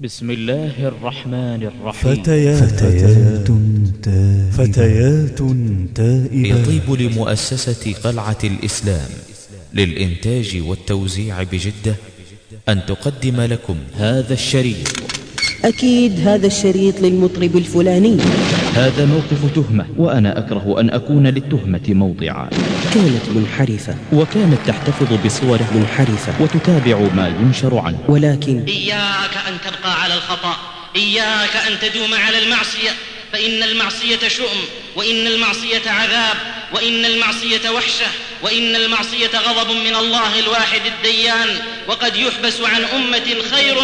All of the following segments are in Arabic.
بسم الله الرحمن الرحيم. فتيات فتيات تائبات فتيات تائبات يطيب لمؤسسة قلعة الإسلام للإنتاج والتوزيع بجدة أن تقدم لكم هذا الشريط. أكيد هذا الشريط للمطرب الفلاني. هذا موقف تهمة وأنا أكره أن أكون للتهمة موضعا. كانت منحرفة. وكانت تحتفظ بصوره. منحرفة. وتتابع ما ينشر عنه. ولكن إياك أن تبقى على الخطأ. إياك أن تدوم على المعصية. فإن المعصية شؤم وإن المعصية عذاب وإن المعصية وحشة وإن المعصية غضب من الله الواحد الديان. وقد يحبس عن أمة خير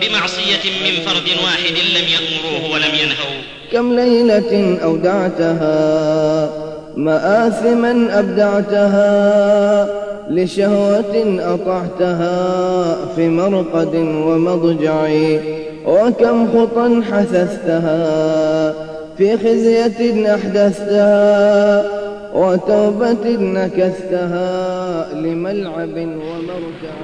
بمعصية من فرد واحد لم يأمروه ولم ينهوا. كم ليلة أودعتها مآثما أبدعتها لشهوة أطعتها في مرقد ومضجع وكم خطا حثثتها في خزية أحدثتها وتوبة نكثتها لملعب ومرجع.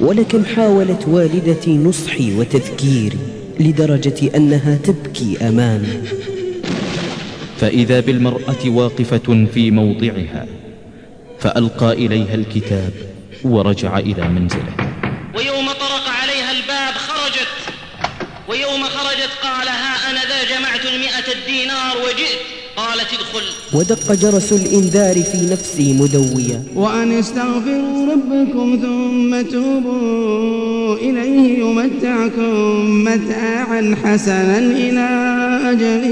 ولكم حاولت والدتي نصحي وتذكيري لدرجة أنها تبكي أمامي. فإذا بالمرأة واقفة في موضعها فألقى إليها الكتاب ورجع إلى منزله. ويوم طرق عليها الباب خرجت ويوم خرجت قال ها أنا ذا جمعت المئة الدينار وجئت. قالت ادخل. ودق جرس الإنذار في نفسي مدويا وأن استغفروا ربكم ثم توبوا إليه يمتعكم متاعا حسنا إلى أجل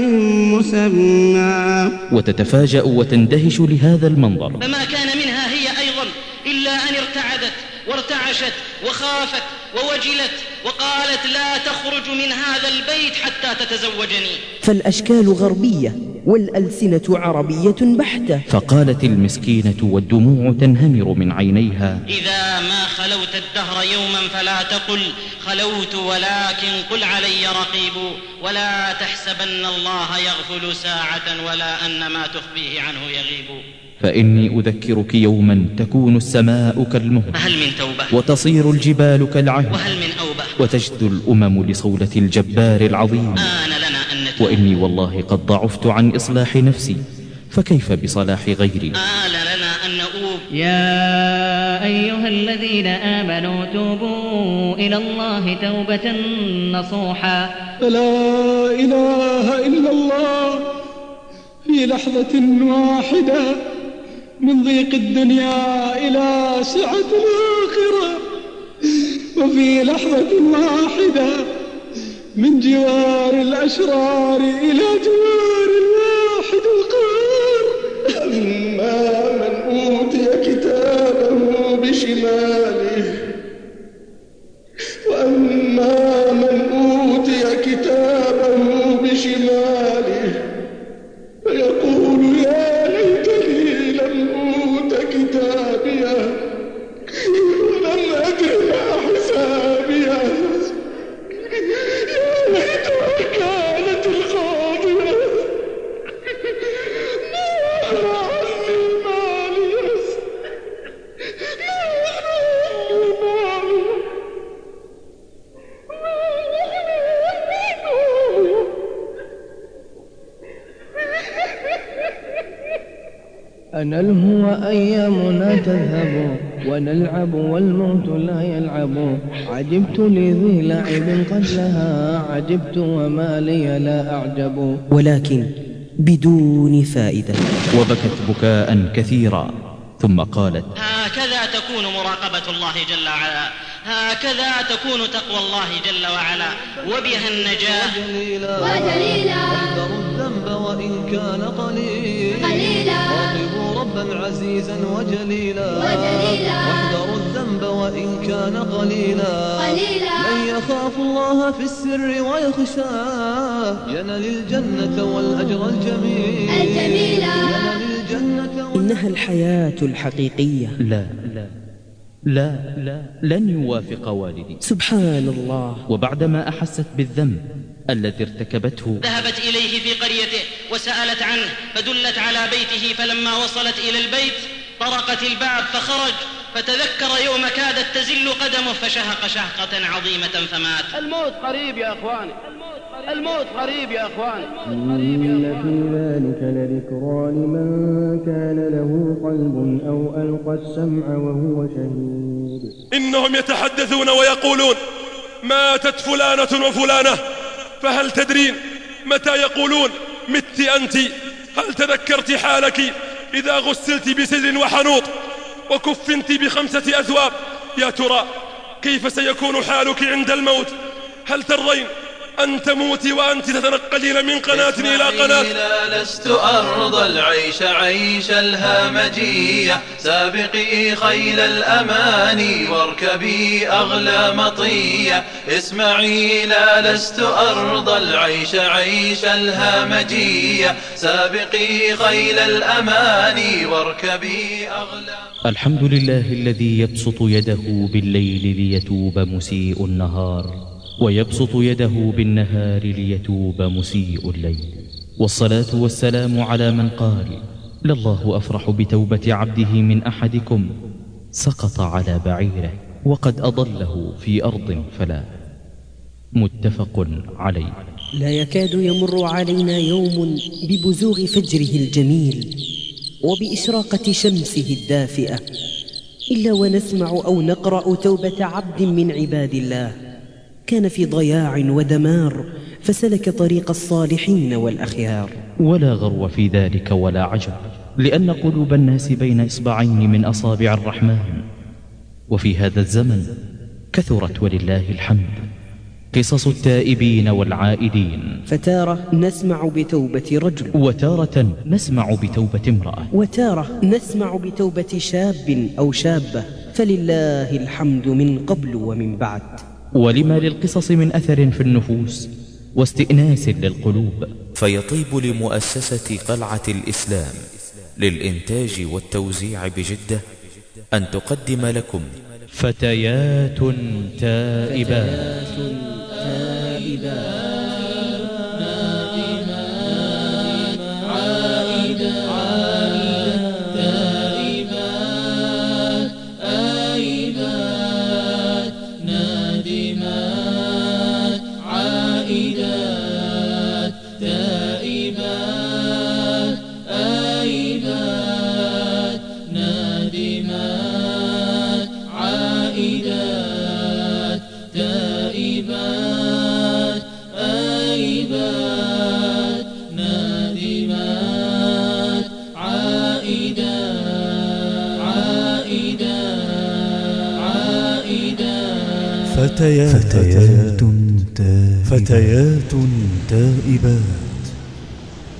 مسمى. وتتفاجأ وتندهش لهذا المنظر. فما كان منها هي أيضا إلا أن ارتعدت وارتعشت وخافت ووجلت وقالت لا تخرج من هذا البيت حتى تتزوجني. فالأشكال غربية والألسنة عربية بحتة. فقالت المسكينة والدموع تنهمر من عينيها. إذا ما خلوت الدهر يوما فلا تقل خلوت ولكن قل علي رقيب. ولا تحسبن الله يغفل ساعة ولا أن ما تخفيه عنه يغيب. فإني أذكرك يوما تكون السماء كالمهل. فهل من توبة؟ وتصير الجبال كالعهن. وهل من أوبة؟ وتجد الأمم لصولة الجبار العظيم. آن لنا أن نتوب. وإني والله قد ضعفت عن إصلاح نفسي. فكيف بصلاح غيري؟ آن لنا أن نؤوب. يا أيها الذين آمنوا توبوا إلى الله توبة نصوحا. فلا إله إلا الله في لحظة واحدة. من ضيق الدنيا إلى سعة الآخرة. وفي لحظة واحدة من جوار الأشرار إلى جوار الواحد القهار. أما من أوتي كتابه بشماله أنلهو أيامنا تذهب ونلعب والموت لا يلعب. عجبت لذي لعب قد لها عجبت وما لي لا أعجب. ولكن بدون فائدة. وبكت بكاء كثيرا ثم قالت هكذا تكون مراقبة الله جل وعلا. هكذا تكون تقوى الله جل وعلا. وبها النجاة. وجليلا. وجليلا. الذنب وإن كان قليلا ربا عزيزا وجليلا. وجليلا واحذروا الذنب وإن كان قليلا. قليلا. من يخاف الله في السر ويخشاه ينل الجنة والأجر الجميل. إنها الحياة الحقيقية. لا لا لا لا لن يوافق والدي. سبحان الله. وبعدما أحست بالذنب الذي ارتكبته. ذهبت إليه في قريته وسألت عنه فدلت على بيته فلما وصلت إلى البيت طرقت الباب فخرج فتذكر يوم كادت تزل قدمه فشهق شهقة عظيمة فمات. الموت قريب يا إخواني. الموت قريب يا إخواني. إن في ذلك لذكرى لمن كان له قلب أو ألقى السمع وهو شهيد. إنهم يتحدثون ويقولون ماتت فلانة وفلانة فهل تدرين متى يقولون مت أنت؟ هل تذكرت حالك إذا غسلت بسدر وحنوط وكفنت بخمسة أثواب يا ترى كيف سيكون حالك عند الموت؟ هل ترضين أن تموتي وأنت تتنقلين من قناة إلى قناة. لا لست أرضى العيش عيش الهامجية سابقي خيل الأماني واركبي أغلى مطية. اسمعي لا لست أرضى العيش عيش الهامجية سابقي خيل الأماني واركبي أغلى الحمد لله الذي يبسط يده بالليل ليتوب مسيء النهار. ويبسط يده بالنهار ليتوب مسيء الليل. والصلاة والسلام على من قال لله أفرح بتوبة عبده من أحدكم. سقط على بعيره وقد أضله في أرض فلا. متفق عليه. لا يكاد يمر علينا يوم ببزوغ فجره الجميل وبإشراقة شمسه الدافئة إلا ونسمع أو نقرأ توبة عبد من عباد الله. كان في ضياع ودمار فسلك طريق الصالحين والأخيار. ولا غرو في ذلك ولا عجب لأن قلوب الناس بين إصبعين من أصابع الرحمن. وفي هذا الزمن كثرت ولله الحمد قصص التائبين والعائدين. فتارة نسمع بتوبة رجل. وتارة نسمع بتوبة امرأة. وتارة نسمع بتوبة شاب أو شابة. فلله الحمد من قبل ومن بعد. ولما للقصص من أثر في النفوس واستئناس للقلوب. فيطيب لمؤسسة قلعة الإسلام للإنتاج والتوزيع بجدة أن تقدم لكم. فتيات تائبات. فتيات, فتيات, تائبات فتيات تائبات.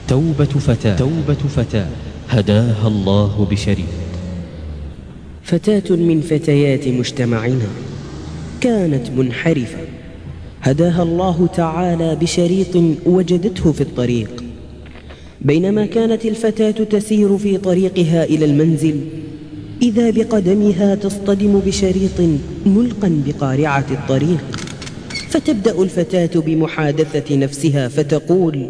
توبة فتاة. توبة فتاة. هداها الله بشريط فتاة من فتيات مجتمعنا كانت منحرفة. هداها الله تعالى بشريط وجدته في الطريق. بينما كانت الفتاة تسير في طريقها إلى المنزل إذا بقدمها تصطدم بشريط ملقا بقارعة الطريق. فتبدأ الفتاة بمحادثة نفسها فتقول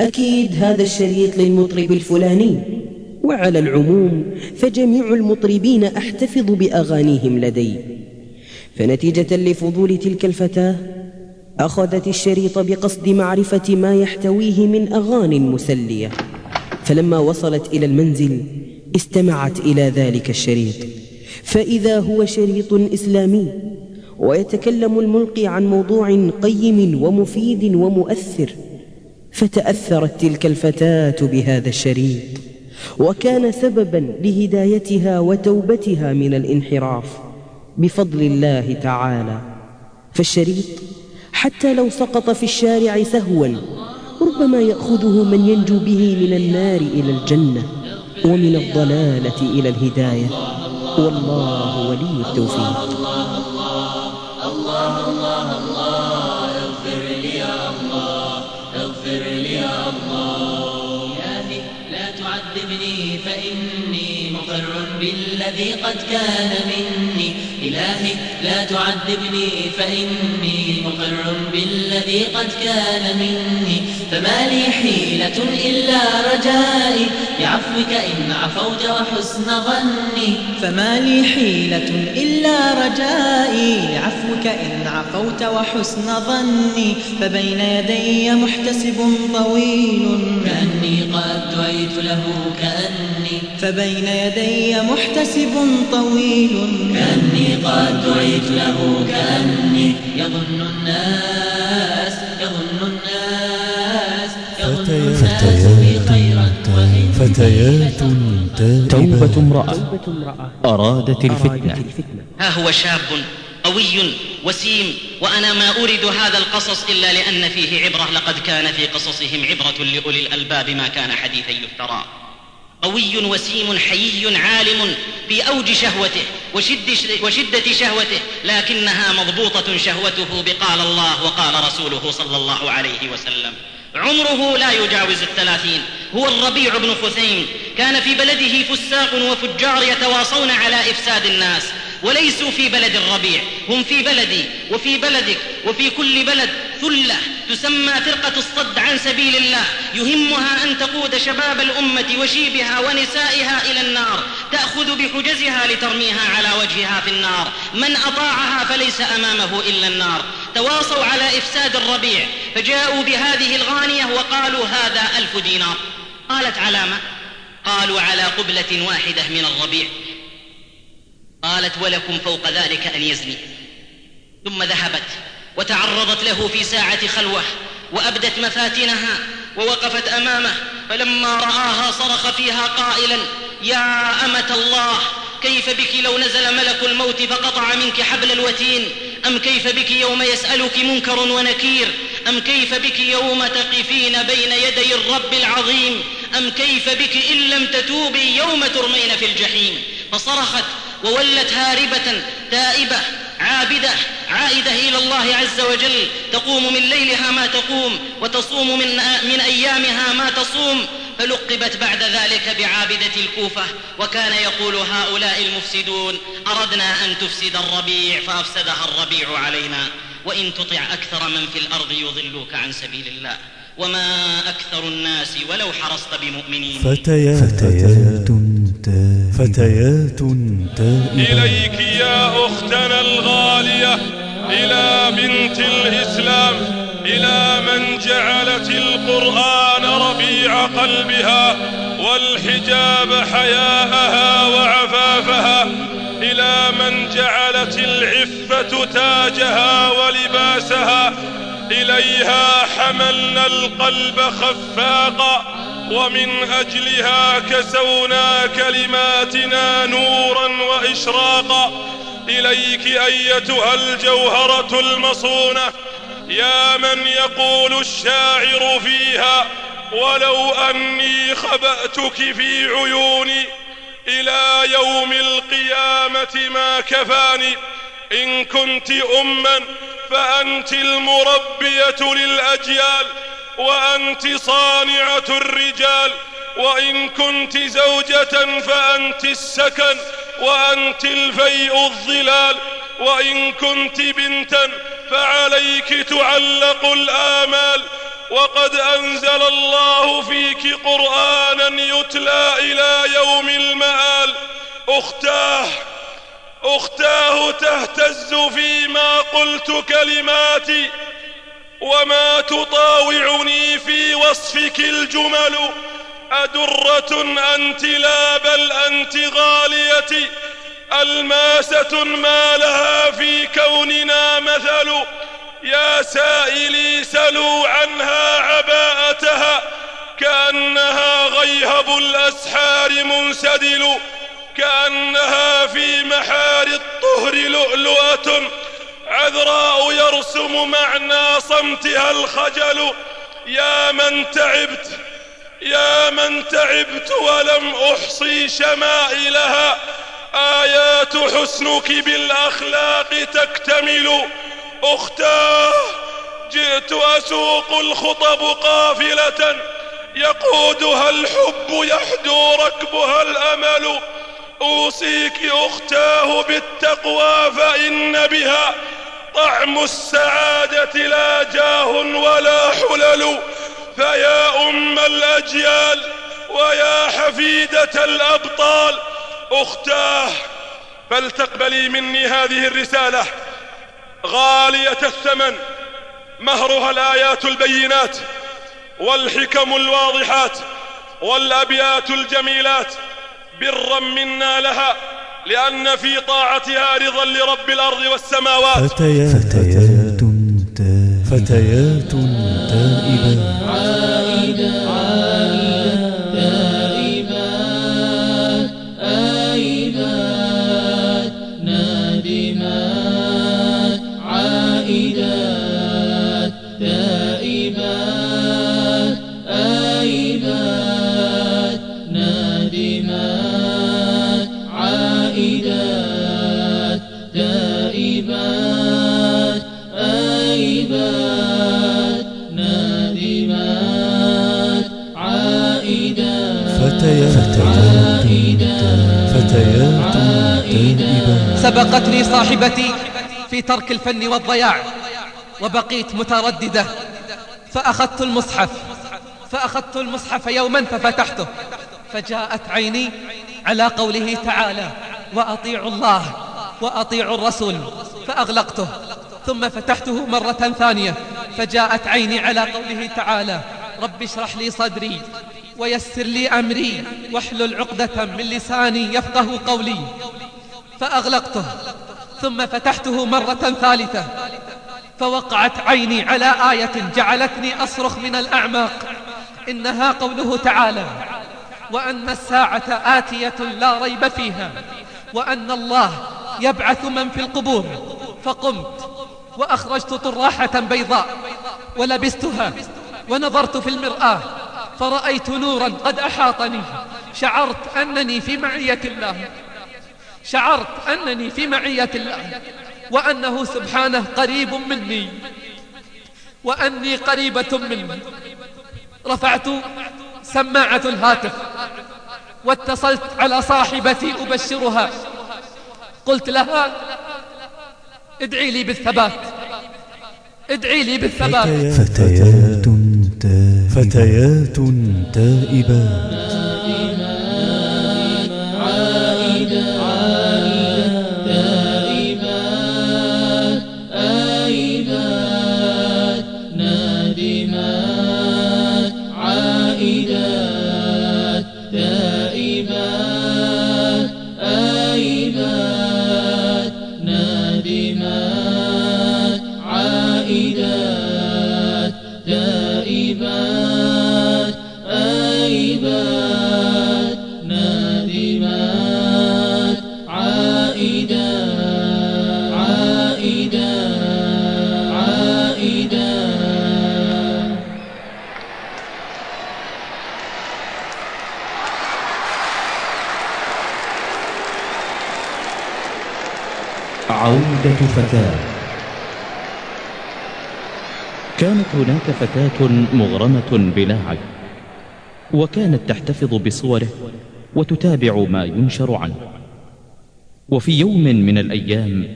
أكيد هذا الشريط للمطرب الفلاني. وعلى العموم فجميع المطربين أحتفظ بأغانيهم لدي. فنتيجة لفضول تلك الفتاة أخذت الشريط بقصد معرفة ما يحتويه من أغاني مسلية. فلما وصلت إلى المنزل استمعت إلى ذلك الشريط. فإذا هو شريط إسلامي ويتكلم الملقي عن موضوع قيم ومفيد ومؤثر فتأثرت تلك الفتاة بهذا الشريط وكان سببا لهدايتها وتوبتها من الانحراف بفضل الله تعالى. فالشريط حتى لو سقط في الشارع سهوا ربما يأخذه من ينجو به من النار إلى الجنة. ومن الضلالة إلى الهداية. والله ولي التوفيق. الله الله الله الله اغفر لي يا الله اغفر لي يا الله إلهي لا تعذبني فإني مقر بالذي قد كان مني. إلهي لا تعذبني فإني مقر بالذي قد كان مني فما لي حيلة إلا رجائي بعفوك إن عفوت وحسن ظني فما لي حيلة إلا رجائي لعفوك إن عفوت وحسن ظني فبين يدي محتسب طويل كأني قد دعيت له كأني فبين يدي محتسب طويل كأني قد دعيت له كأني يظن الناس يظن الناس فتيات توبة امرأة. أرادت الفتنة. ها هو شاب قوي وسيم وأنا ما أريد هذا القصص إلا لأن فيه عبرة لقد كان في قصصهم عبرة لأولي الألباب ما كان حديثا يفترى. قوي وسيم حيي عالم في اوج شهوته وشد وشدة شهوته لكنها مضبوطة شهوته بقال الله وقال رسوله صلى الله عليه وسلم. عمره لا يجاوز الثلاثين. هو الربيع بن خثيم. كان في بلده فساق وفجار يتواصون على إفساد الناس. وليسوا في بلد الربيع. هم في بلدي وفي بلدك وفي كل بلد. ثلة تسمى فرقة الصد عن سبيل الله. يهمها أن تقود شباب الأمة وشيبها ونسائها إلى النار. تأخذ بحجزها لترميها على وجهها في النار. من أطاعها فليس أمامه إلا النار. تواصوا على إفساد الربيع. فجاءوا بهذه الغانية وقالوا هذا ألف دينار. قالت علامة. قالوا على قبلة واحدة من الربيع. قالت ولكم فوق ذلك أن يزني. ثم ذهبت وتعرضت له في ساعة خلوة وأبدت مفاتنها ووقفت أمامه فلما رآها صرخ فيها قائلا يا أمة الله كيف بك لو نزل ملك الموت فقطع منك حبل الوتين؟ أم كيف بك يوم يسألك منكر ونكير؟ أم كيف بك يوم تقفين بين يدي الرب العظيم؟ أم كيف بك إن لم تتوبي يوم ترمين في الجحيم؟ فصرخت وولت هاربة تائبة عابدة عائدة إلى الله عز وجل. تقوم من ليلها ما تقوم وتصوم من, من أيامها ما تصوم. فلقبت بعد ذلك بعابدة الكوفة وكان يقول هؤلاء المفسدون أردنا أن تفسد الربيع فأفسدها الربيع علينا. وإن تطع أكثر من في الأرض يضلوك عن سبيل الله. وما أكثر الناس ولو حرصت بمؤمنين. فتيات فتيات فتيات تائبات إليك يا أختنا الغالية إلى بنت الإسلام إلى من جعلت القرآن ربيع قلبها والحجاب حياءها وعفافها إلى من جعلت العفة تاجها ولباسها إليها حملنا القلب خفاقا. ومن أجلها كسونا كلماتنا نورا وإشراقا. إليك أيتها الجوهرة المصونة. يا من يقول الشاعر فيها ولو أني خبأتك في عيوني إلى يوم القيامة ما كفاني. إن كنت أما فأنت المربية للأجيال وأنت صانعة الرجال وإن كنت زوجة فأنت السكن وأنت الفيء الظلال وإن كنت بنتا فعليك تعلق الآمال. وقد أنزل الله فيك قرآنا يتلى إلى يوم المآل. أختاه أختاه تهتز فيما قلت كلماتي. وما تطاوعني في وصفك الجمل. أدرة أنت لا بل أنت غاليتي ألماسة ما لها في كوننا مثل. يا سائلي سلوا عنها عباءتها. كأنها غيهب الأسحار منسدل. كأنها في محار الطهر لؤلؤة. عذراء يرسم معنى صمتها الخجل. يا من تعبت يا من تعبت ولم أحصي شمائلها. آيات حسنك بالأخلاق تكتمل. أختاه جئت أسوق الخطب قافلة. يقودها الحب يحدو ركبها الأمل. أوصيك أختاه بالتقوى فإن بها طعم السعادة لا جاه ولا حلل. فيا أم الأجيال ويا حفيدة الأبطال أختاه فلتقبلي مني هذه الرسالة. غالية الثمن مهرها الآيات البينات والحكم الواضحات والأبيات الجميلات. برا منا لها لأن في طاعتها رضا لرب الأرض والسماوات. فتيات فتيات سبقتني صاحبتي في ترك الفن والضياع وبقيت مترددة فأخذت المصحف فأخذت المصحف يوما ففتحته فجاءت عيني على قوله تعالى وأطيعوا الله وأطيعوا الرسول فأغلقته ثم فتحته مرة ثانية فجاءت عيني على قوله تعالى رب اشرح لي صدري ويسر لي أمري واحلل عقدة من لساني يفقه قولي. فأغلقته ثم فتحته مرة ثالثة فوقعت عيني على آية جعلتني أصرخ من الأعماق إنها قوله تعالى وأن الساعة آتية لا ريب فيها وأن الله يبعث من في القبور فقمت وأخرجت طراحة بيضاء ولبستها ونظرت في المرآة فرأيت نورا قد أحاطني شعرت أنني في معية الله. شعرت أنني في معية الله وأنه سبحانه قريب مني وأني قريبة منه. رفعت سماعة الهاتف واتصلت على صاحبتي أبشرها. قلت لها ادعي لي بالثبات ادعي لي بالثبات. فتيات تا- فتيات تائبات تائبات فتاة. كانت هناك فتاة مغرمة بلاعب وكانت تحتفظ بصوره وتتابع ما ينشر عنه. وفي يوم من الأيام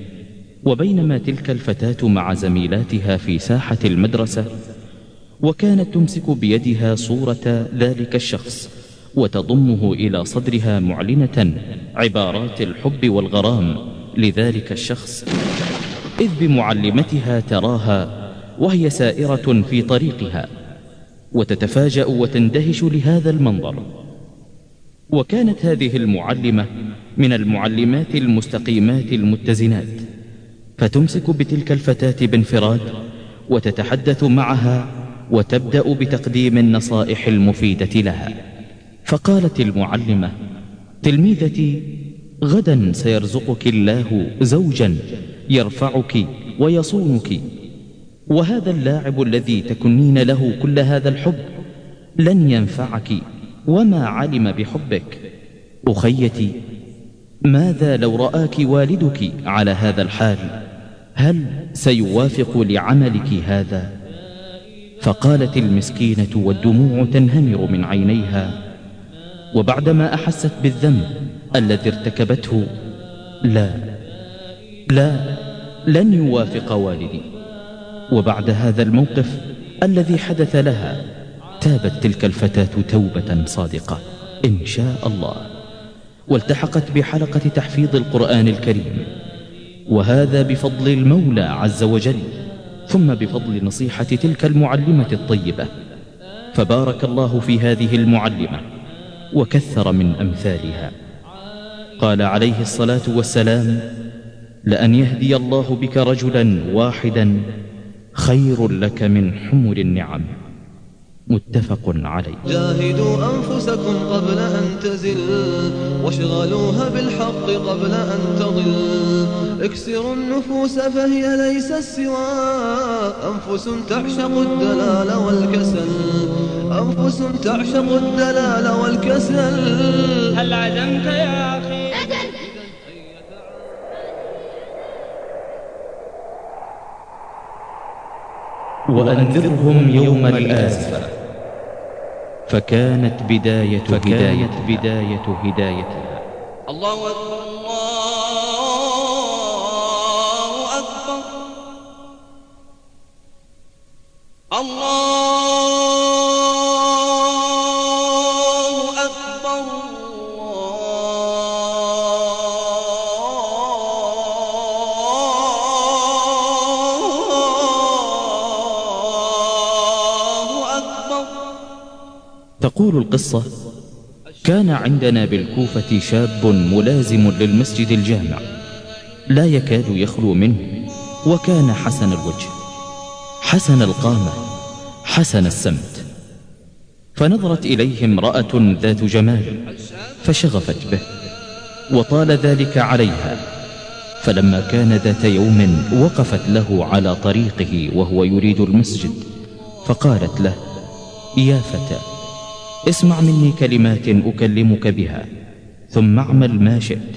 وبينما تلك الفتاة مع زميلاتها في ساحة المدرسة وكانت تمسك بيدها صورة ذلك الشخص وتضمه إلى صدرها معلنة عبارات الحب والغرام. لذلك الشخص إذ بمعلمتها تراها وهي سائرة في طريقها وتتفاجأ وتندهش لهذا المنظر. وكانت هذه المعلمة من المعلمات المستقيمات المتزنات فتمسك بتلك الفتاة بانفراد وتتحدث معها وتبدأ بتقديم النصائح المفيدة لها. فقالت المعلمة تلميذتي غدا سيرزقك الله زوجا يرفعك ويصونك. وهذا اللاعب الذي تكنين له كل هذا الحب لن ينفعك وما علم بحبك. أخيتي ماذا لو رآك والدك على هذا الحال؟ هل سيوافق لعملك هذا؟ فقالت المسكينة والدموع تنهمر من عينيها. وبعدما أحست بالذنب الذي ارتكبته. لا. لا. لن يوافق والدي. وبعد هذا الموقف الذي حدث لها تابت تلك الفتاة توبة صادقة إن شاء الله. والتحقت بحلقة تحفيظ القرآن الكريم. وهذا بفضل المولى عز وجل ثم بفضل نصيحة تلك المعلمة الطيبة. فبارك الله في هذه المعلمة وكثر من أمثالها. قال عليه الصلاة والسلام لأن يهدي الله بك رجلا واحدا خير لك من حمر النعم. متفق عليه. جاهدوا أنفسكم قبل أن تزل واشغلوها بالحق قبل أن تضل. اكسروا النفوس فهي ليست سوى. أنفس تعشق الدلال والكسل. أنفس تعشق الدلال والكسل. هل عزمت يا أخي؟ وأنذرهم يوم الآزفة فكانت بداية فكانت بداية هدايتها. الله أكبر الله أكبر. الله تقول القصة كان عندنا بالكوفة شاب ملازم للمسجد الجامع لا يكاد يخلو منه وكان حسن الوجه حسن القامة حسن السمت. فنظرت إليه امرأة ذات جمال فشغفت به وطال ذلك عليها. فلما كان ذات يوم وقفت له على طريقه وهو يريد المسجد فقالت له يا فتى اسمع مني كلمات أكلمك بها ثم اعمل ما شئت.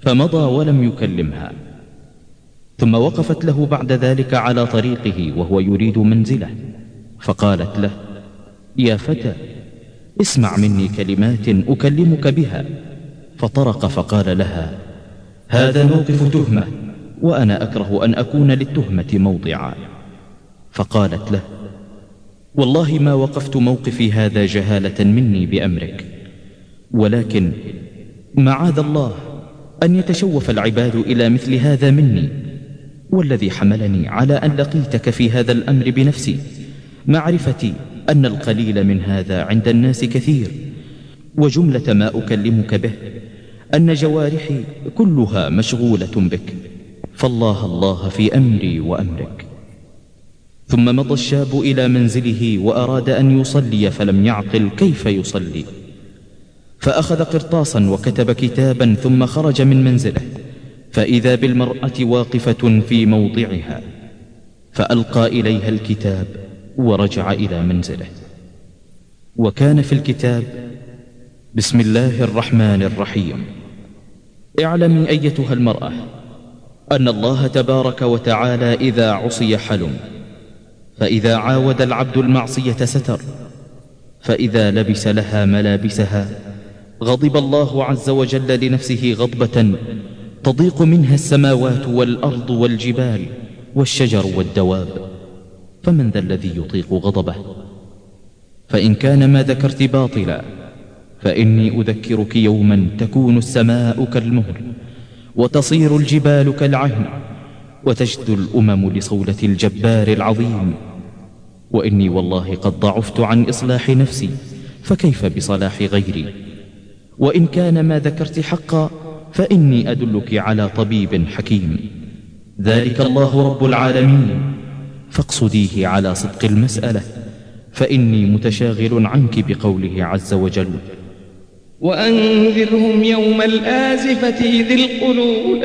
فمضى ولم يكلمها. ثم وقفت له بعد ذلك على طريقه وهو يريد منزله. فقالت له يا فتى اسمع مني كلمات أكلمك بها. فطرق فقال لها هذا موقف تهمة وأنا أكره أن أكون للتهمة موضعا. فقالت له والله ما وقفت موقفي هذا جهالة مني بأمرك. ولكن معاذ الله أن يتشوف العباد إلى مثل هذا مني والذي حملني على أن لقيتك في هذا الأمر بنفسي. معرفتي أن القليل من هذا عند الناس كثير وجملة ما أكلمك به أن جوارحي كلها مشغولة بك. فالله الله في أمري وأمرك. ثم مضى الشاب إلى منزله وأراد أن يصلي فلم يعقل كيف يصلي. فأخذ قرطاسا وكتب كتابا ثم خرج من منزله فإذا بالمرأة واقفة في موضعها. فألقى إليها الكتاب ورجع إلى منزله. وكان في الكتاب بسم الله الرحمن الرحيم. اعلمي أيتها المرأة أن الله تبارك وتعالى إذا عصي حلم. فإذا عاود العبد المعصية ستر فإذا لبس لها ملابسها غضب الله عز وجل لنفسه غضبة تضيق منها السماوات والأرض والجبال والشجر والدواب فمن ذا الذي يطيق غضبه؟ فإن كان ما ذكرت باطلا فإني أذكرك يوما تكون السماء كالمهر وتصير الجبال كالعهن وتجد الأمم لصولة الجبار العظيم. وإني والله قد ضعفت عن إصلاح نفسي فكيف بصلاح غيري؟ وإن كان ما ذكرت حقا فإني أدلك على طبيب حكيم. ذلك الله رب العالمين. فاقصديه على صدق المسألة فإني متشاغل عنك بقوله عز وجل. وأنذرهم يوم الآزفة إذ القلوب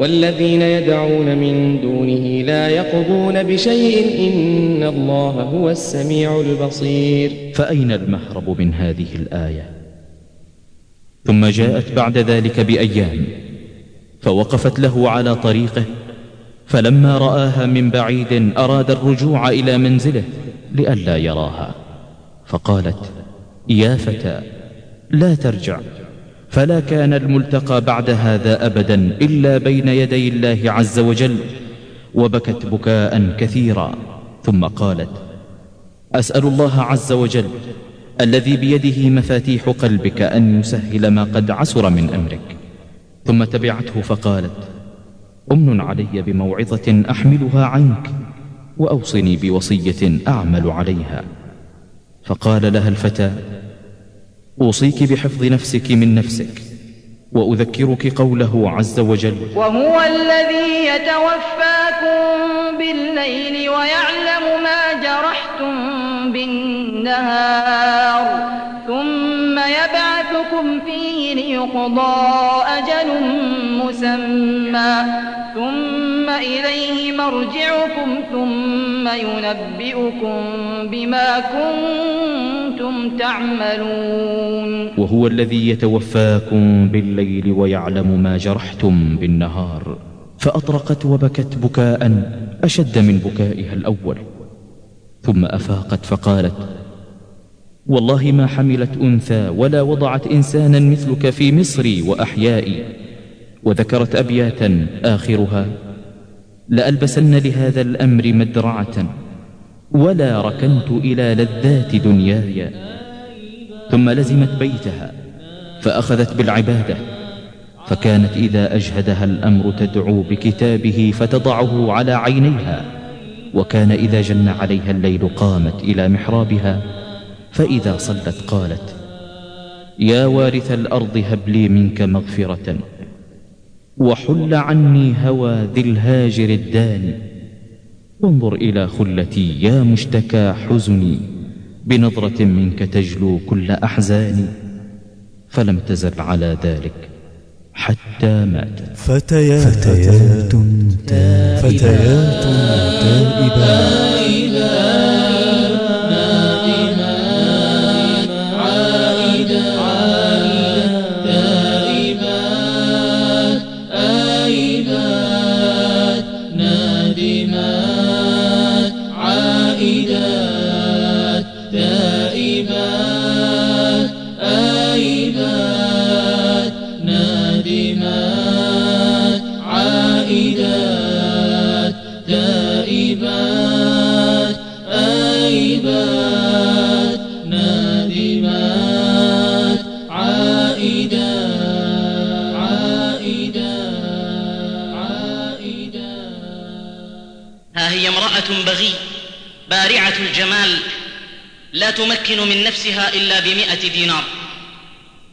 والذين يدعون من دونه لا يقضون بشيء إن الله هو السميع البصير. فأين المهرب من هذه الآية؟ ثم جاءت بعد ذلك بأيام فوقفت له على طريقه فلما رآها من بعيد أراد الرجوع إلى منزله لئلا يراها فقالت يا فتى لا ترجع. فلا كان الملتقى بعد هذا أبدا إلا بين يدي الله عز وجل وبكت بكاء كثيرا. ثم قالت أسأل الله عز وجل الذي بيده مفاتيح قلبك أن يسهل ما قد عسر من أمرك. ثم تبعته فقالت أمن علي بموعظة أحملها عنك وأوصني بوصية أعمل عليها. فقال لها الفتى أوصيك بحفظ نفسك من نفسك وأذكرك قوله عز وجل وهو الذي يتوفاكم بالليل ويعلم ما جرحتم بالنهار ثم يبعثكم فيه ليقضى أجل مسمى ثم إليه مرجعكم ثم ينبئكم بما كنتم تعملون. وهو الذي يتوفاكم بالليل ويعلم ما جرحتم بالنهار. فأطرقت وبكت بكاء أشد من بكائها الأول. ثم أفاقت فقالت والله ما حملت أنثى ولا وضعت إنسانا مثلك في مصري وأحيائي وذكرت أبياتا آخرها. لألبسن لهذا الأمر مدرعة ولا ركنت إلى لذات دنياي. ثم لزمت بيتها فأخذت بالعبادة فكانت إذا أجهدها الأمر تدعو بكتابه فتضعه على عينيها. وكان إذا جن عليها الليل قامت إلى محرابها فإذا صلت قالت يا وارث الأرض هب لي منك مغفرة وحل عني هوى ذي الهاجر الداني. وانظر إلى خلتي يا مشتكى حزني بنظرة منك تجلو كل أحزاني. فلم تزل على ذلك حتى ماتت. فتيات فتيات تائبات فتيات تائبات الجمال لا تمكن من نفسها إلا بمئة دينار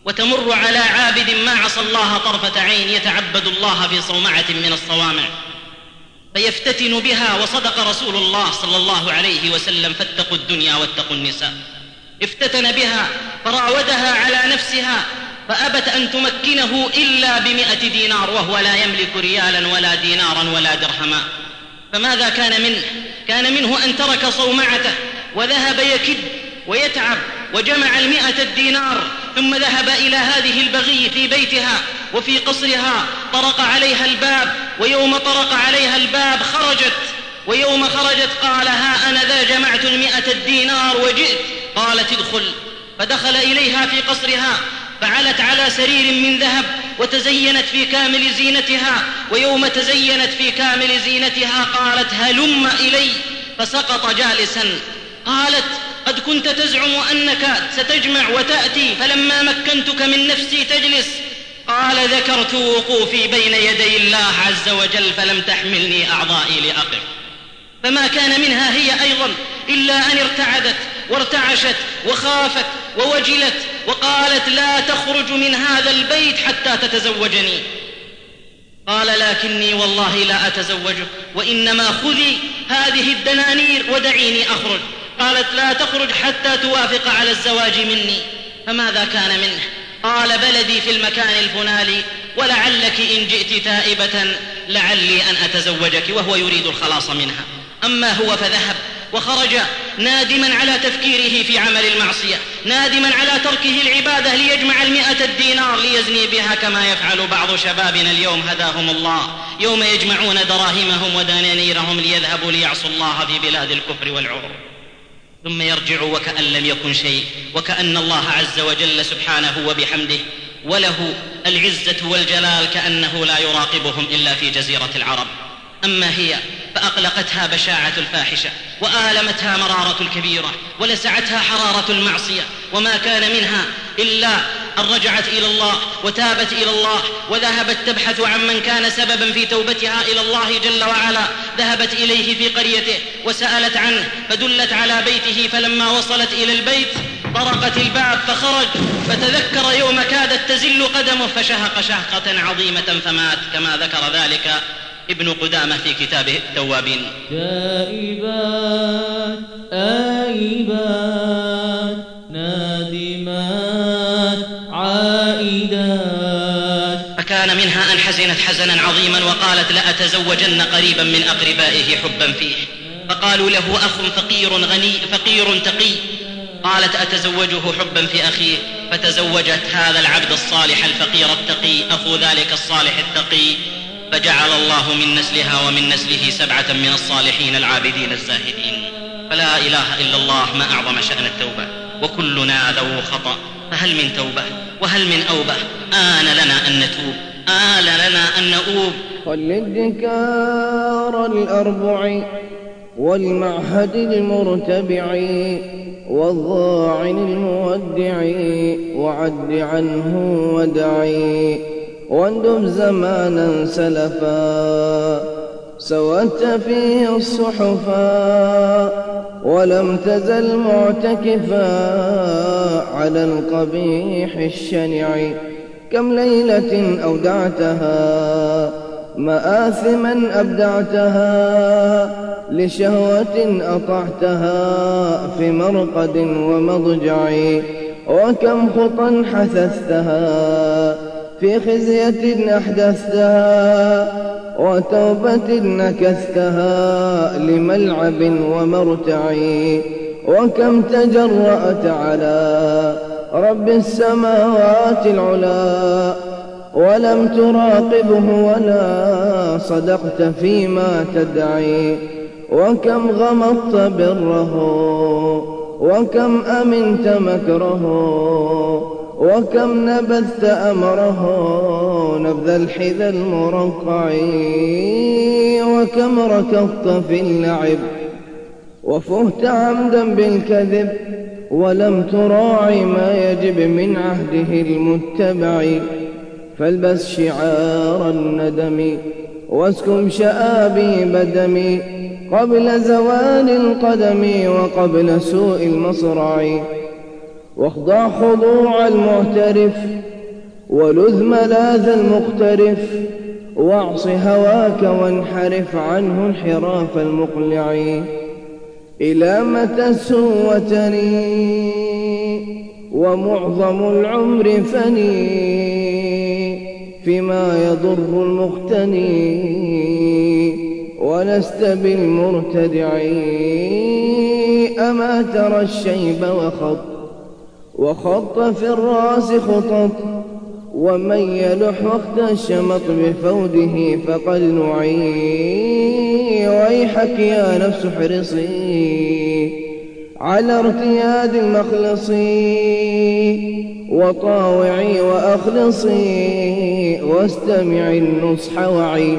وتمر على عابد ما عصى الله طرفة عين يتعبد الله في صومعة من الصوامع فيفتتن بها وصدق رسول الله صلى الله عليه وسلم فاتقوا الدنيا واتقوا النساء. افتتن بها فراودها على نفسها فأبت أن تمكنه إلا بمئة دينار وهو لا يملك ريالا ولا دينارا ولا درهما. فماذا كان منه؟ كان منه أن ترك صومعته وذهب يكد ويتعب وجمع المئة الدينار ثم ذهب إلى هذه البغي في بيتها وفي قصرها طرق عليها الباب ويوم طرق عليها الباب خرجت ويوم خرجت قال ها أنا ذا جمعت المئة الدينار وجئت. قالت ادخل. فدخل إليها في قصرها فعلت على سرير من ذهب وتزينت في كامل زينتها ويوم تزينت في كامل زينتها قالت هلم إلي فسقط جالسا. قالت قد كنت تزعم أنك ستجمع وتأتي فلما مكنتك من نفسي تجلس. قال ذكرت وقوفي بين يدي الله عز وجل فلم تحملني أعضائي لأقف. فما كان منها هي أيضا إلا أن ارتعدت. وارتعشت وخافت ووجلت وقالت لا تخرج من هذا البيت حتى تتزوجني. قال لكني والله لا أتزوجه وإنما خذي هذه الدنانير ودعيني أخرج. قالت لا تخرج حتى توافق على الزواج مني. فماذا كان منه؟ قال بلدي في المكان الفلاني ولعلك إن جئت تائبة لعلي أن أتزوجك وهو يريد الخلاص منها. أما هو فذهب وخرج نادما على تفكيره في عمل المعصية نادما على تركه العبادة ليجمع المئة الدينار ليزني بها كما يفعل بعض شبابنا اليوم هداهم الله يوم يجمعون دراهمهم ودنانيرهم ليذهبوا ليعصوا الله في بلاد الكفر والعور. ثم يرجع وكأن لم يكن شيء وكأن الله عز وجل سبحانه وبحمده وله العزة والجلال كأنه لا يراقبهم إلا في جزيرة العرب. أما هي فأقلقتها بشاعة الفاحشة وآلمتها مرارة الكبيرة ولسعتها حرارة المعصية وما كان منها إلا أن رجعت إلى الله وتابت إلى الله وذهبت تبحث عن من كان سببا في توبتها إلى الله جل وعلا ذهبت إليه في قريته وسألت عنه فدلت على بيته فلما وصلت إلى البيت طرقت الباب فخرج فتذكر يوم كادت تزل قدمه فشهق شهقة عظيمة فمات كما ذكر ذلك. ابن قدامة في كتابه التوابين. تائبات آيبات نادمات عائدات. فكان منها أن حزنت حزنا عظيما وقالت لأتزوجن قريبا من أقربائه حبا فيه. فقالوا له أخ فقير غني فقير تقي. قالت أتزوجه حبا في أخيه. فتزوجت هذا العبد الصالح الفقير التقي. أخو ذلك الصالح التقي. فجعل الله من نسلها ومن نسله سبعة من الصالحين العابدين الزاهدين. فلا إله إلا الله ما أعظم شأن التوبة. وكلنا ذو خطأ فهل من توبة؟ وهل من أوبة؟ آن لنا أن نتوب. آن لنا أن نؤوب. والادكار الأربع والمعهد المرتبع والضاعن المودع وعد عنه ودعي. واندب زمانا سلفا سودت فيه الصحفا ولم تزل معتكفا على القبيح الشنع. كم ليلة أودعتها مآثما أبدعتها لشهوة أطعتها في مرقد ومضجع. وكم خطا حثثتها في خزية أحدثتها وتوبة نكثتها لملعب ومرتع وكم تجرأت على رب السماوات العلا ولم تراقبه ولا صدقت فيما تدعي وكم غمضت بره وكم أمنت مكره وكم نبذت أمره نبذ الحذى المرقع وكم ركضت في اللعب وفهت عمدا بالكذب ولم تراعي ما يجب من عهده المتبع فالبس شعار الندم واسكم شآبيب دمي قبل زوال القدم وقبل سوء المصرع واخضع خضوع المعترف ولذ ملاذ المقترف واعص هواك وانحرف عنه انحراف المقلع. إلى متى سوتني؟ ومعظم العمر فني فيما يضر المختني. ولست بالمرتدع أما ترى الشيب وخط وخط في الراس خطط ومن يلح وقت الشمط بفوده فقد نعي ويحك يا نفس احرصي على ارتياد المخلص وطاوعي وأخلصي. واستمعي النصح وعي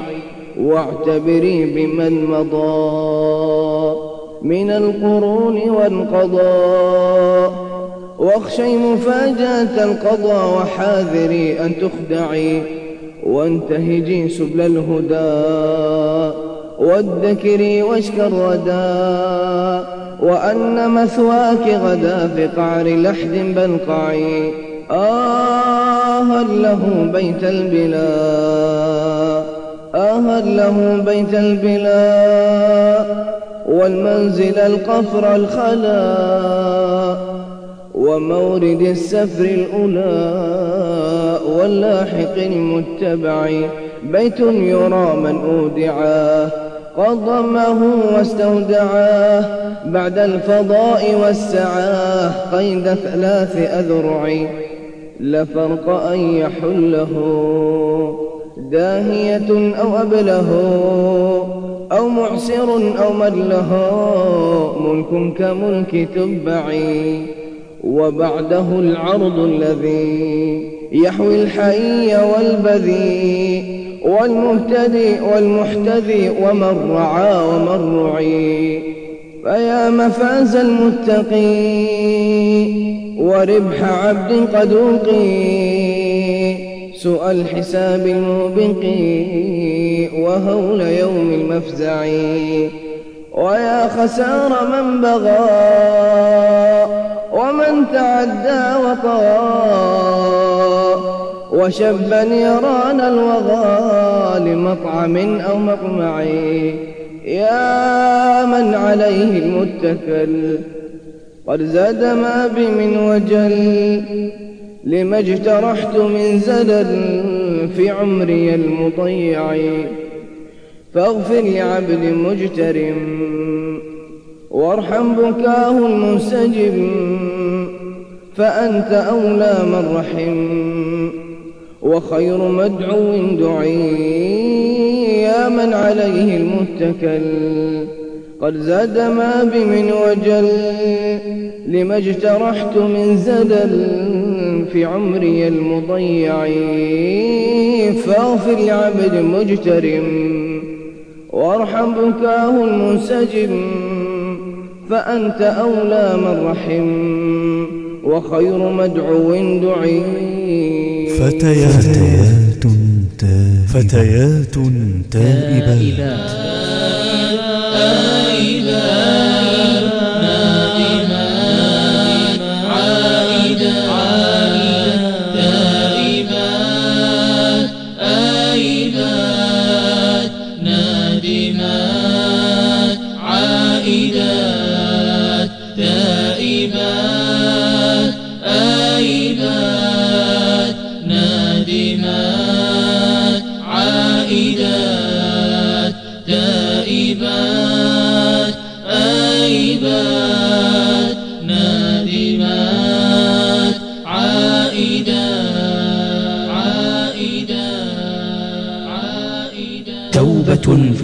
واعتبري بمن مضى من القرون وانقضى واخشي مفاجأة القضاء وحاذري أن تخدعي وانتهجي سبل الهدى. وادكري واشك الردى وأن مثواك غدا في قعر لحد بلقعي. آها له بيت البلا. آها له بيت البلا. والمنزل القفر الخلا. ومورد السفر الأولى واللاحق المتبع. بيت يرى من أودعاه قد واستودعاه بعد الفضاء والسعاه قيد ثلاث أذرع. لفرق أن يحله داهية أو أبله أو معسر أو مدله. ملك كملك تبعي وبعده العرض الذي يحوي الحي والبذي والمهتدي والمحتذي ومن رعى ومن رعي. فيا مفاز المتقي وربح عبد قد وقي سوء الحساب الموبق وهول يوم المفزع. ويا خسار من بغى. ومن تعدى وطغى وشبا يران الوغى لمطعم أو مطمع. يا من عليه المتكل قد زاد ما بي من وجل لما اجترحت من زلل في عمري المضيع. فاغفر لعبد مجترم وارحم بكاه المنسجم فأنت أولى من رحم. وخير مدعو دعي يا من عليه المتكل. قد زاد ما بي من وجل لما اجترحت من زدل. في عمري المضيع فاغفر لعبد مجترم. وارحم بكاه المنسجم فأنت أولى من رحم وخير مدعو دعي فتيات فتيات تائبات.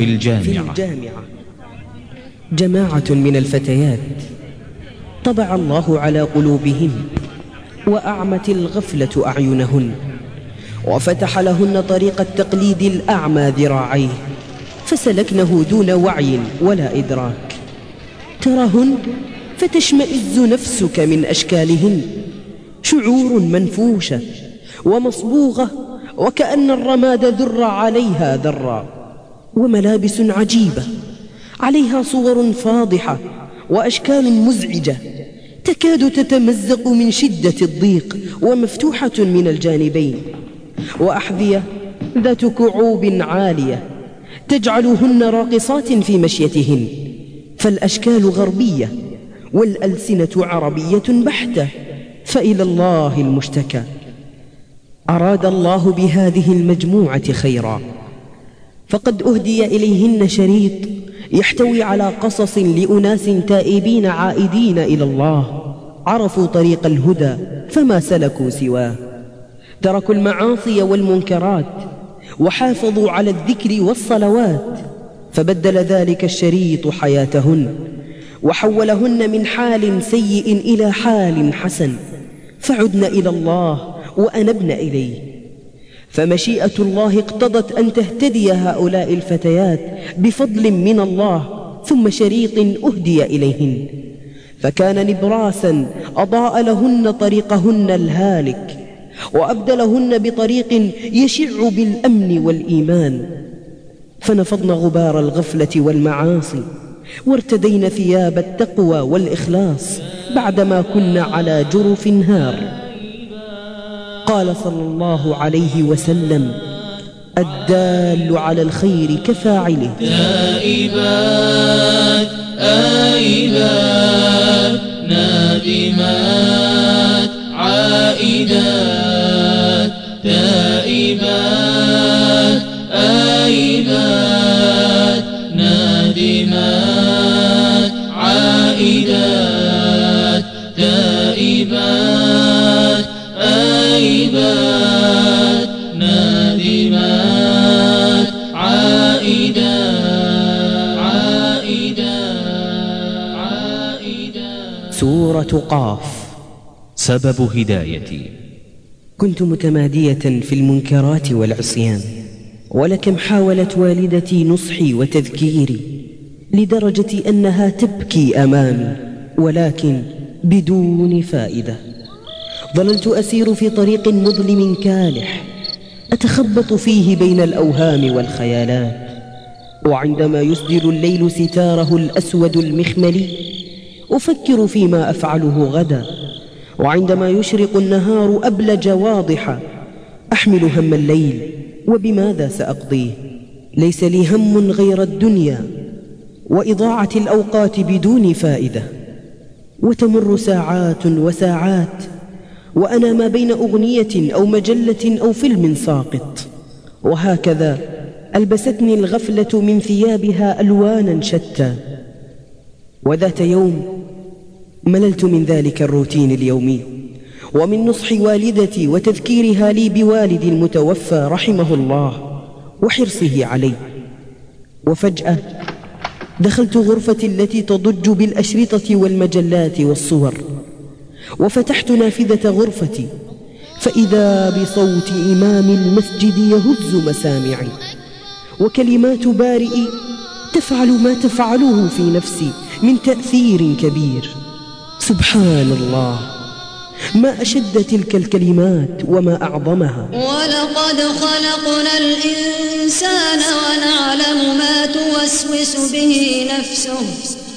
في في الجامعة. الجامعة جماعة من الفتيات طبع الله على قلوبهن وأعمت الغفلة أعينهن وفتح لهن طريق التقليد الأعمى ذراعيه فسلكنه دون وعي ولا إدراك. تراهن فتشمئز نفسك من أشكالهن. شعور منفوشة ومصبوغة وكأن الرماد ذر عليها ذرا. وملابس عجيبة. عليها صور فاضحة وأشكال مزعجة تكاد تتمزق من شدة الضيق ومفتوحة من الجانبين. وأحذية ذات كعوب عالية تجعلهن راقصات في مشيتهن. فالأشكال غربية والألسنة عربية بحتة فإلى الله المشتكى. أراد الله بهذه المجموعة خيرا. فقد أهدي إليهن شريط يحتوي على قصص لأناس تائبين عائدين إلى الله. عرفوا طريق الهدى فما سلكوا سواه. تركوا المعاصي والمنكرات وحافظوا على الذكر والصلوات فبدل ذلك الشريط حياتهن وحولهن من حال سيء إلى حال حسن. فعدن إلى الله وأنبن إليه. فمشيئة الله اقتضت أن تهتدي هؤلاء الفتيات بفضل من الله ثم شريط أهدي إليهن. فكان نبراسا أضاء لهن طريقهن الهالك وأبدلهن بطريق يشع بالأمن والإيمان. فنفضن غبار الغفلة والمعاصي وارتدين ثياب التقوى والإخلاص بعدما كن على جرف هار. قال صلى الله عليه وسلم الدال على الخير كفاعله. تائبات آيبات نادمات عائدات. تائبات آيبات نادمات عائدات. طيبات نادمات عائدات عائدات عائدات. سورة قاف. سبب هدايتي. كنت متمادية في المنكرات والعصيان ولكم حاولت والدتي نصحي وتذكيري لدرجة أنها تبكي أمامي ولكن بدون فائدة. ظللت أسير في طريق مظلم كالح أتخبط فيه بين الأوهام والخيالات. وعندما يسدل الليل ستاره الأسود المخملي أفكر فيما أفعله غدا. وعندما يشرق النهار أبلج واضحا أحمل هم الليل وبماذا سأقضيه؟ ليس لي هم غير الدنيا وإضاعة الأوقات بدون فائدة. وتمر ساعات وساعات وأنا ما بين أغنية أو مجلة أو فيلم ساقط. وهكذا ألبستني الغفلة من ثيابها ألوانا شتى. وذات يوم مللت من ذلك الروتين اليومي. ومن نصح والدتي وتذكيرها لي بوالد المتوفى رحمه الله وحرصه علي وفجأة دخلت غرفتي التي تضج بالأشرطة والمجلات والصور. وفتحت نافذة غرفتي فإذا بصوت إمام المسجد يهز مسامعي وكلمات بارئي تفعل ما تفعله في نفسي من تأثير كبير. سبحان الله. ما أشد تلك الكلمات وما أعظمها. ولقد خلقنا الإنسان ونعلم ما توسوس به نفسه.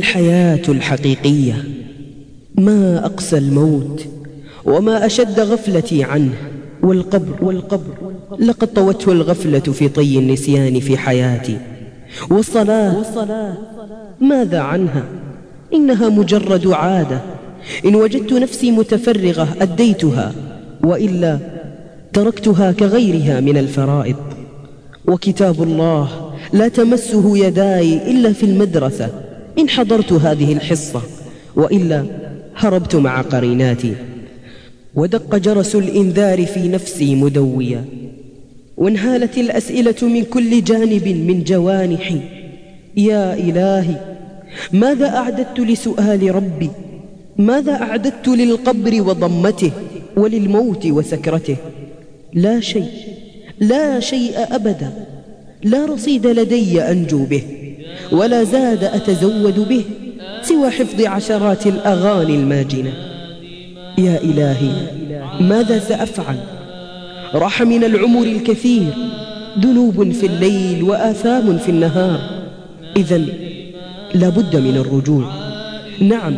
الحياة الحقيقية. ما أقسى الموت وما أشد غفلتي عنه والقبر. والقبر. لقد طوته الغفلة في طي النسيان في حياتي. والصلاة. ماذا عنها؟ إنها مجرد عادة. إن وجدت نفسي متفرغة أديتها وإلا تركتها كغيرها من الفرائض. وكتاب الله لا تمسه يداي إلا في المدرسة. إن حضرت هذه الحصة وإلا هربت مع قريناتي. ودق جرس الإنذار في نفسي مدويا. وانهالت الأسئلة من كل جانب من جوانحي. يا إلهي ماذا أعددت لسؤال ربي؟ ماذا أعددت للقبر وضمته وللموت وسكرته؟ لا شيء لا شيء أبدا. لا رصيد لدي أنجو به. ولا زاد أتزود به سوى حفظ عشرات الأغاني الماجنة. يا إلهي ماذا سأفعل؟ راح من العمر الكثير ذنوب في الليل وآثام في النهار. إذا لابد من الرجوع. نعم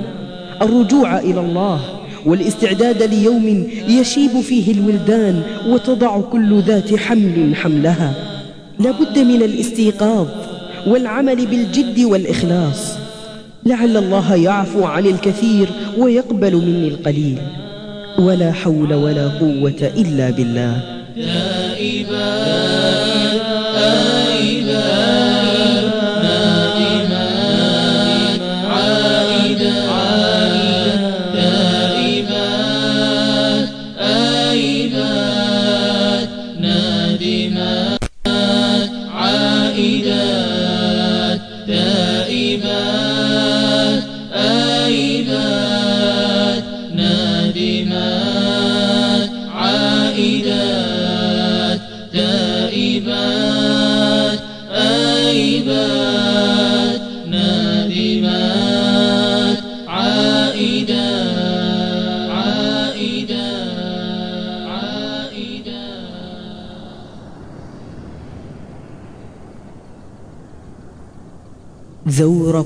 الرجوع إلى الله والاستعداد ليوم يشيب فيه الولدان وتضع كل ذات حمل حملها. لابد من الاستيقاظ والعمل بالجد والإخلاص. لعل الله يعفو عن الكثير ويقبل مني القليل. ولا حول ولا قوة إلا بالله. آيبات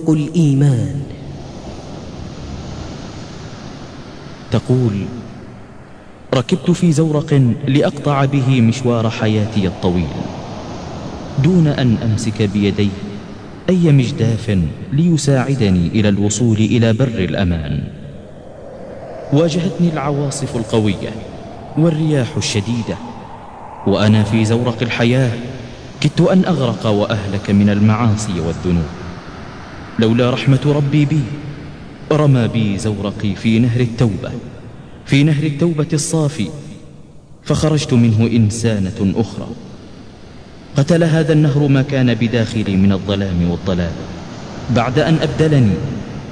الإيمان. تقول ركبت في زورق لأقطع به مشوار حياتي الطويل دون أن أمسك بيدي أي مجداف ليساعدني إلى الوصول إلى بر الأمان. واجهتني العواصف القوية والرياح الشديدة وأنا في زورق الحياة كدت أن أغرق وأهلك من المعاصي والذنوب. لولا رحمة ربي بي رمى بي زورقي في نهر التوبة في نهر التوبة الصافي فخرجت منه إنسانة أخرى. قتل هذا النهر ما كان بداخلي من الظلام والضلال. بعد أن أبدلني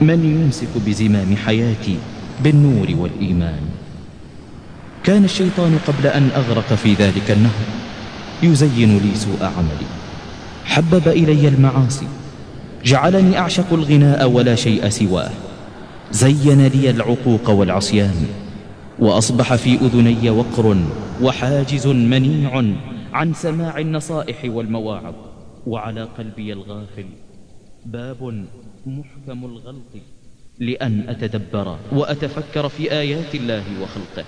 من يمسك بزمام حياتي بالنور والإيمان؟ كان الشيطان قبل أن أغرق في ذلك النهر يزين لي سوء عملي. حبب إلي المعاصي جعلني أعشق الغناء ولا شيء سواه. زين لي العقوق والعصيان وأصبح في أذني وقر وحاجز منيع عن سماع النصائح والمواعظ. وعلى قلبي الغافل باب محكم الغلق لأن أتدبر وأتفكر في آيات الله وخلقه.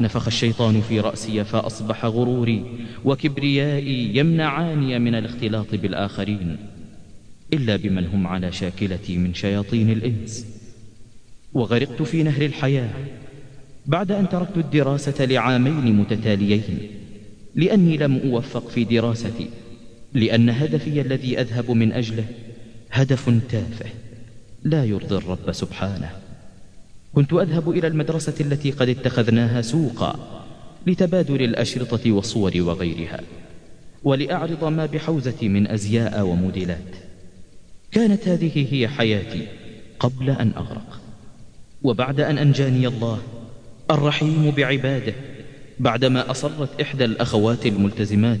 نفخ الشيطان في رأسي فأصبح غروري وكبريائي يمنعاني من الاختلاط بالآخرين. إلا بمن هم على شاكلتي من شياطين الإنس. وغرقت في نهر الحياة بعد أن تركت الدراسة لعامين متتاليين لأني لم أوفق في دراستي لأن هدفي الذي أذهب من أجله هدف تافه لا يرضي الرب سبحانه. كنت أذهب إلى المدرسة التي قد اتخذناها سوقا لتبادل الأشرطة والصور وغيرها ولأعرض ما بحوزتي من أزياء وموديلات. كانت هذه هي حياتي قبل أن أغرق. وبعد أن أنجاني الله الرحيم بعباده بعدما أصرت إحدى الأخوات الملتزمات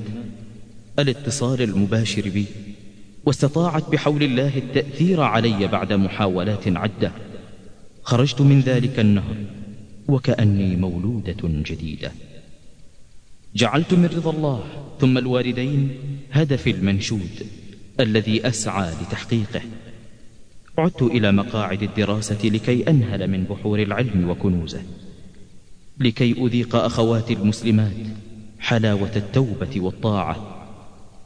الاتصال المباشر بي واستطاعت بحول الله التأثير علي بعد محاولات عدة. خرجت من ذلك النهر وكأني مولودة جديدة. جعلت من رضا الله ثم الوالدين هدفي المنشود. الذي أسعى لتحقيقه. عدت إلى مقاعد الدراسة لكي أنهل من بحور العلم وكنوزه لكي أذيق أخواتي المسلمات حلاوة التوبة والطاعة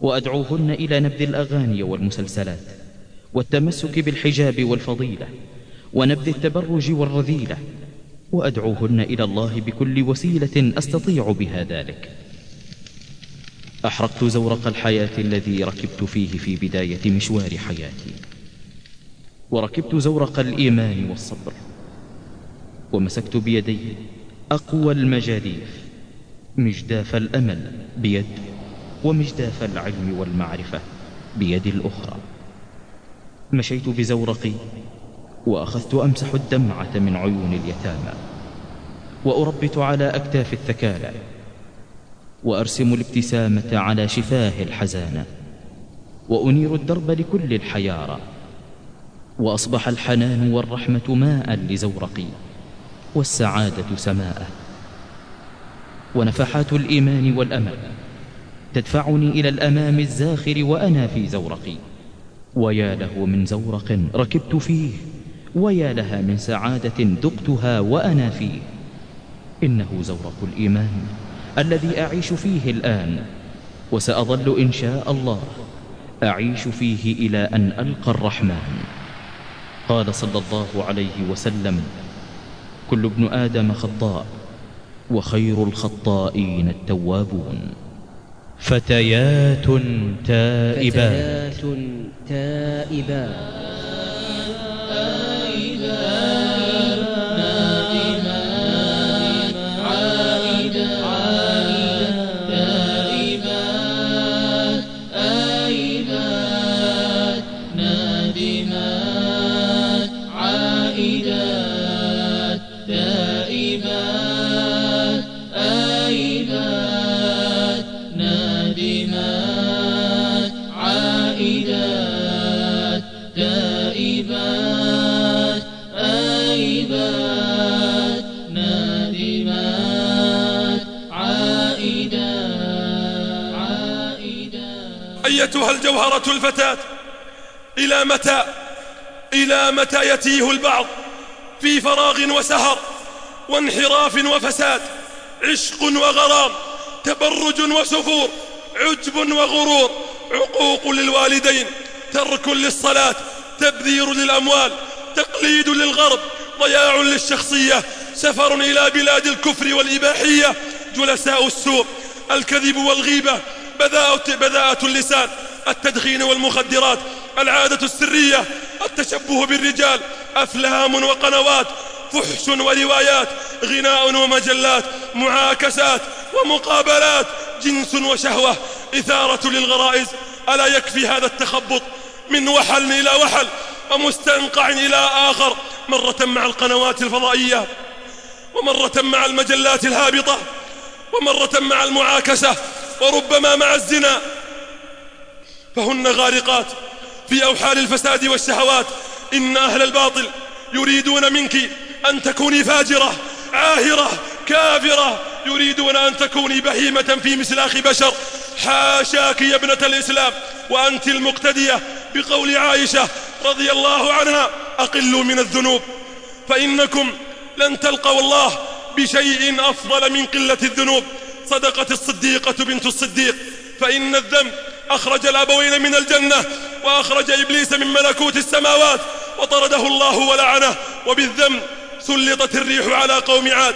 وأدعوهن إلى نبذ الأغاني والمسلسلات والتمسك بالحجاب والفضيلة ونبذ التبرج والرذيلة وأدعوهن إلى الله بكل وسيلة أستطيع بها ذلك. أحرقت زورق الحياة الذي ركبت فيه في بداية مشوار حياتي. وركبت زورق الإيمان والصبر. ومسكت بيدي أقوى المجاديف مجداف الأمل بيد ومجداف العلم والمعرفة بيد الأخرى. مشيت بزورقي وأخذت أمسح الدمعة من عيون اليتامى. وأربت على أكتاف الثكالى وأرسم الابتسامة على شفاه الحزانة وأنير الدرب لكل الحيارى وأصبح الحنان والرحمة ماء لزورقي والسعادة سماءه ونفحات الإيمان والأمل تدفعني إلى الأمام الزاخر وأنا في زورقي. ويا له من زورق ركبت فيه ويا لها من سعادة ذقتها وأنا فيه. إنه زورق الإيمان. الذي أعيش فيه الآن وسأظل إن شاء الله أعيش فيه إلى أن ألقى الرحمن. قال صلى الله عليه وسلم كل ابن آدم خطاء وخير الخطائين التوابون. فتيات تائبات فتيات تائبات الجوهرة الفتاة. إلى متى؟ إلى متى يتيه البعض في فراغ وسهر وانحراف وفساد عشق وغرام تبرج وسفور عجب وغرور؟ عقوق للوالدين ترك للصلاة تبذير للأموال تقليد للغرب ضياع للشخصية سفر إلى بلاد الكفر والإباحية جلساء السوء الكذب والغيبة بذاءة اللسان. التدخين والمخدرات العادة السرية التشبه بالرجال أفلام وقنوات فحش وروايات غناء ومجلات معاكسات ومقابلات جنس وشهوة إثارة للغرائز. ألا يكفي هذا التخبط؟ من وحل إلى وحل ومستنقع إلى آخر مرة مع القنوات الفضائية ومرة مع المجلات الهابطة ومرة مع المعاكسة وربما مع الزنا. فهن غارقات في أوحال الفساد والشهوات. إن أهل الباطل يريدون منك أن تكوني فاجرة عاهرة كافرة. يريدون أن تكوني بهيمة في مسلاخ بشر. حاشاك يا ابنة الإسلام. وأنت المقتدية بقول عائشة رضي الله عنها أقلوا من الذنوب فإنكم لن تلقوا الله بشيء أفضل من قلة الذنوب. صدقت الصديقة بنت الصديق. فإن الذنب أخرج الأبوين من الجنة وأخرج إبليس من ملكوت السماوات وطرده الله ولعنه وبالذنب سلطت الريح على قوم عاد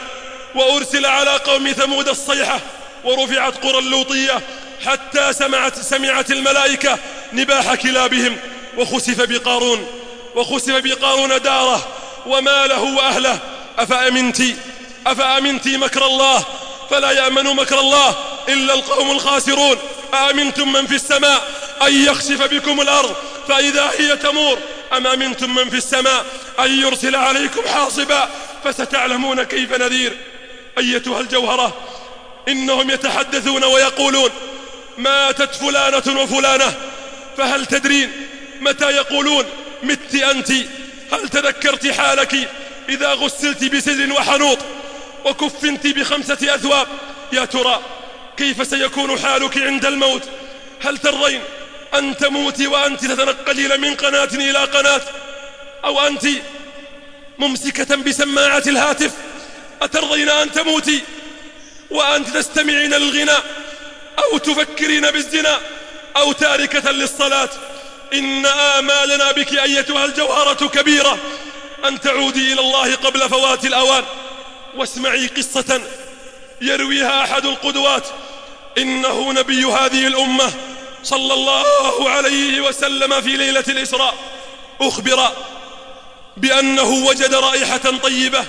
وأرسل على قوم ثمود الصيحة ورفعت قرى اللوطية حتى سمعت, سمعت الملائكة نباح كلابهم وخسف بقارون وخسف بقارون داره وماله وأهله أفأمنت؟ أفأمنت مكر الله؟ فلا يأمن مكر الله إلا القوم الخاسرون أأمنتم من في السماء أن يخسف بكم الأرض فإذا هي تمور أم أمنتم من في السماء أن يرسل عليكم حاصبا فستعلمون كيف نذير. أيتها الجوهرة إنهم يتحدثون ويقولون ماتت فلانة وفلانة فهل تدرين متى يقولون مت أنت هل تذكرت حالك؟ إذا غسلت بسدر وحنوط وكفنت بخمسة أثواب يا ترى كيف سيكون حالك عند الموت؟ هل ترضين أن تموتي وأنت تتنقلين من قناة إلى قناة؟ أو أنت ممسكة بسماعة الهاتف؟ أترضين أن تموتي وأنت تستمعين للغناء أو تفكرين بالزنا أو تاركة للصلاة؟ إن آمالنا بك أيتها الجوهرة كبيرة. أن تعودي إلى الله قبل فوات الأوان. واسمعي قصة يرويها أحد القدوات. إنه نبي هذه الأمة صلى الله عليه وسلم في ليلة الإسراء. أخبر بأنه وجد رائحة طيبة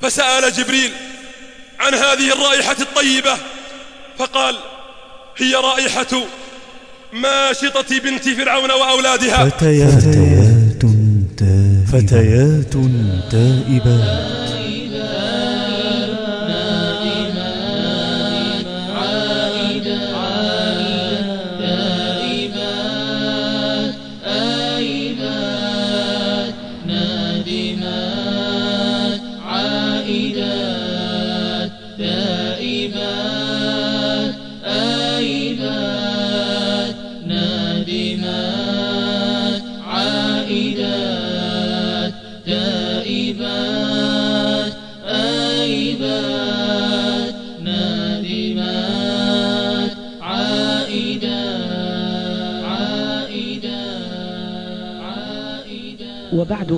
فسأل جبريل عن هذه الرائحة الطيبة فقال هي رائحة ماشطة بنت فرعون وأولادها. فتيات فتيات تائبات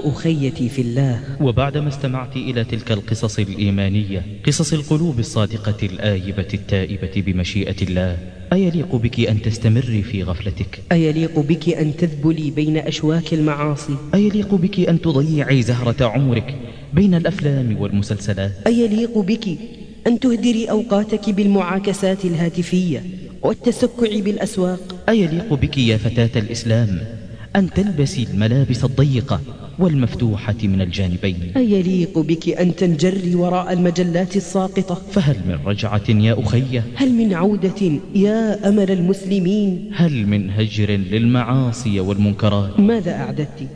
أخيتي في الله. وبعدما استمعت إلى تلك القصص الإيمانية قصص القلوب الصادقة الآيبة التائبة بمشيئة الله أيليق بك أن تستمري في غفلتك؟ أيليق بك أن تذبلي بين أشواك المعاصي؟ أيليق بك أن تضيعي زهرة عمرك بين الأفلام والمسلسلات؟ أيليق بك أن تهدري أوقاتك بالمعاكسات الهاتفية والتسكع بالأسواق؟ أيليق بك يا فتاة الإسلام أن تلبسي الملابس الضيقة والمفتوحة من الجانبين. أيليق بك أن تنجري وراء المجلات الساقطة؟ فهل من رجعة يا أخي؟ هل من عودة يا أمل المسلمين؟ هل من هجر للمعاصي والمنكرات؟ ماذا أعددت؟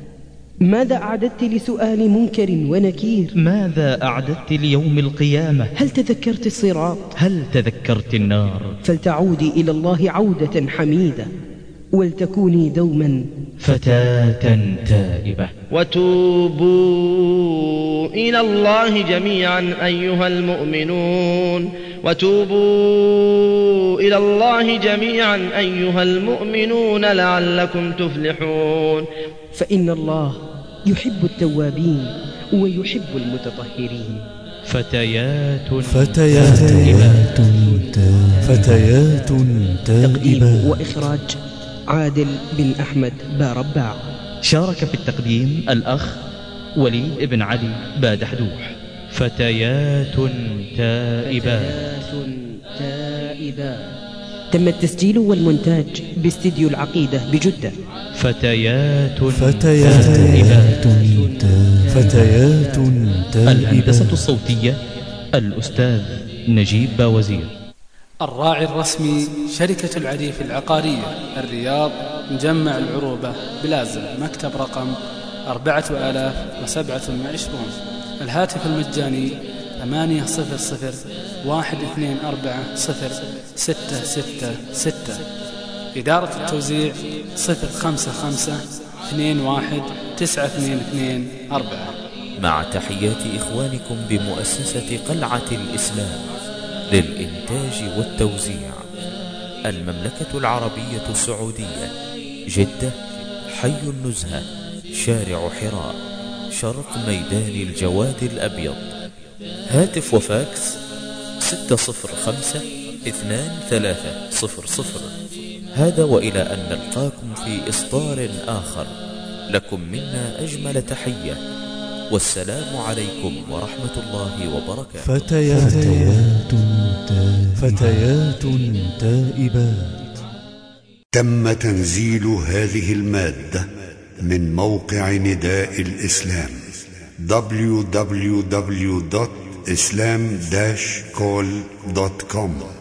ماذا أعددت لسؤال منكر ونكير؟ ماذا أعددت ليوم القيامة؟ هل تذكرت الصراط؟ هل تذكرت النار؟ فلتعودي إلى الله عودة حميدة. ولتكوني دوما فتاة تائبة. وتوبوا إلى الله جميعا أيها المؤمنون. وتوبوا إلى الله جميعا أيها المؤمنون لعلكم تفلحون. فإن الله يحب التوابين ويحب المتطهرين. فتيات فتيات تائبات فتيات تقديم وإخراج عادل بن أحمد بارباع شارك في التقديم الأخ وليد بن علي بادحدوح فتيات تائبات. تائبات. تم التسجيل والمونتاج باستديو العقيدة بجدة. فتيات فتيات تائبات. فتيات الهندسة الصوتية الأستاذ نجيب باوزير. الراعي الرسمي شركة العريف العقارية الرياض مجمع العروبة بلازم مكتب رقم أربعة آلاف وسبعة وعشرون. الهاتف المجاني ثمانية صفر صفر واحد اثنين أربعة صفر ستة ستة ستة. إدارة التوزيع صفر خمسة خمسة اثنين واحد تسعة اثنين اثنين أربعة. مع تحيات إخوانكم بمؤسسة قلعة الإسلام. للإنتاج والتوزيع. المملكة العربية السعودية. جدة حي النزهة شارع حراء شرق ميدان الجواد الأبيض. هاتف وفاكس 605 اثنان ثلاثة صفر صفر. هذا وإلى أن نلقاكم في إصدار آخر. لكم منا أجمل تحية. والسلام عليكم ورحمة الله وبركاته. فتيات فتيات تائبات. تم تنزيل هذه المادة من موقع نداء الإسلام www.islam-call.com